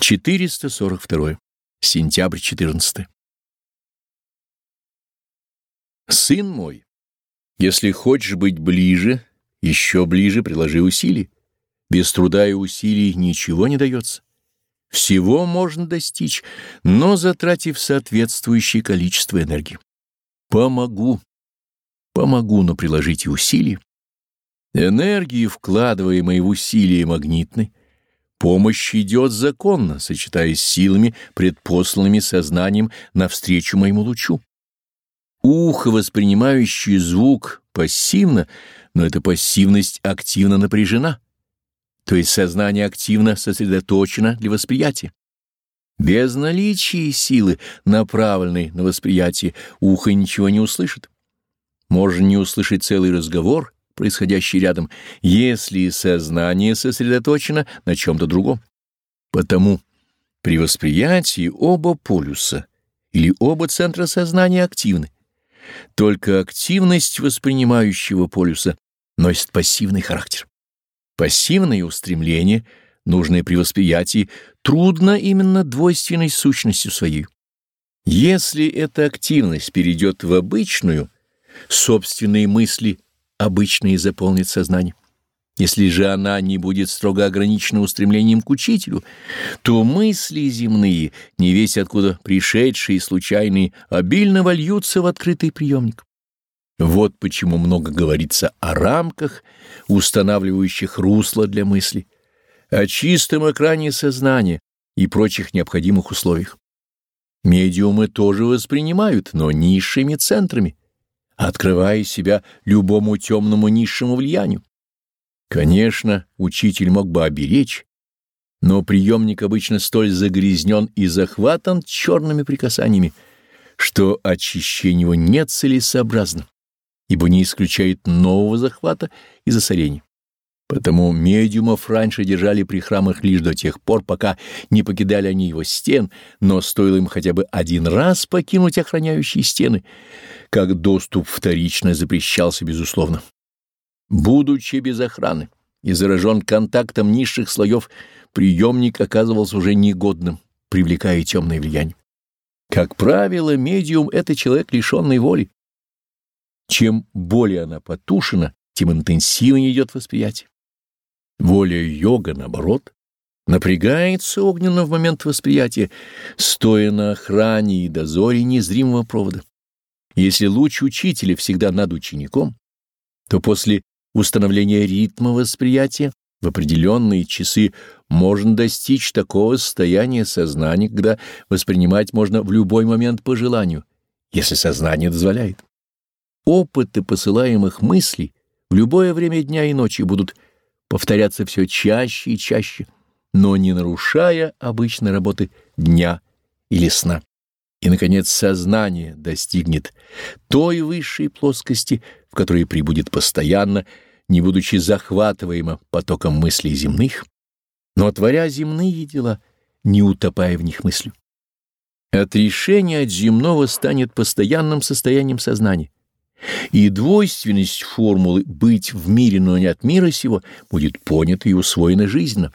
442. Сентябрь 14. Сын мой, если хочешь быть ближе, еще ближе приложи усилий. Без труда и усилий ничего не дается. Всего можно достичь, но затратив соответствующее количество энергии. Помогу. Помогу, но приложите усилия. Энергии, вкладываемые в усилия, магнитны. Помощь идет законно, сочетаясь силами, предпосланными сознанием навстречу моему лучу. Ухо, воспринимающее звук, пассивно, но эта пассивность активно напряжена, то есть сознание активно сосредоточено для восприятия. Без наличия силы, направленной на восприятие, ухо ничего не услышит. Можно не услышать целый разговор — происходящий рядом, если сознание сосредоточено на чем-то другом. Потому при восприятии оба полюса или оба центра сознания активны. Только активность воспринимающего полюса носит пассивный характер. Пассивное устремление, нужное при восприятии, трудно именно двойственной сущностью своей. Если эта активность перейдет в обычную, собственные мысли – обычно и заполнит сознание. Если же она не будет строго ограничена устремлением к учителю, то мысли земные, не весь откуда пришедшие и случайные, обильно вольются в открытый приемник. Вот почему много говорится о рамках, устанавливающих русло для мысли, о чистом экране сознания и прочих необходимых условиях. Медиумы тоже воспринимают, но низшими центрами, открывая себя любому темному низшему влиянию. Конечно, учитель мог бы оберечь, но приемник обычно столь загрязнен и захватан черными прикасаниями, что очищение его нет целесообразно, ибо не исключает нового захвата и засорения. Потому медиумов раньше держали при храмах лишь до тех пор, пока не покидали они его стен, но стоило им хотя бы один раз покинуть охраняющие стены, как доступ вторично запрещался безусловно. Будучи без охраны и заражен контактом низших слоев, приемник оказывался уже негодным, привлекая темное влияние. Как правило, медиум — это человек, лишенный воли. Чем более она потушена, тем интенсивнее идет восприятие. Воля йога, наоборот, напрягается огненно в момент восприятия, стоя на охране и дозоре незримого провода. Если луч учителя всегда над учеником, то после установления ритма восприятия в определенные часы можно достичь такого состояния сознания, когда воспринимать можно в любой момент по желанию, если сознание дозволяет. Опыты посылаемых мыслей в любое время дня и ночи будут повторяться все чаще и чаще, но не нарушая обычной работы дня или сна. И, наконец, сознание достигнет той высшей плоскости, в которой прибудет постоянно, не будучи захватываемо потоком мыслей земных, но творя земные дела, не утопая в них мыслью. Отрешение от земного станет постоянным состоянием сознания и двойственность формулы «быть в мире, но не от мира сего» будет понята и усвоена жизненно.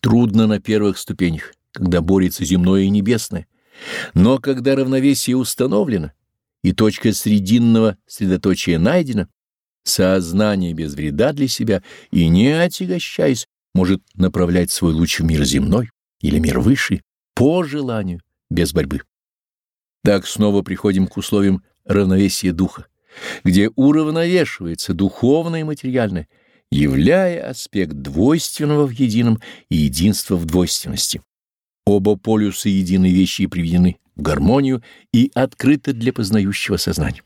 Трудно на первых ступенях, когда борется земное и небесное, но когда равновесие установлено и точка срединного средоточия найдена, сознание без вреда для себя и не отягощаясь может направлять свой луч в мир земной или мир высший по желанию, без борьбы. Так снова приходим к условиям равновесия духа где уравновешивается духовное и материальное, являя аспект двойственного в едином и единства в двойственности. Оба полюса единой вещи приведены в гармонию и открыты для познающего сознания.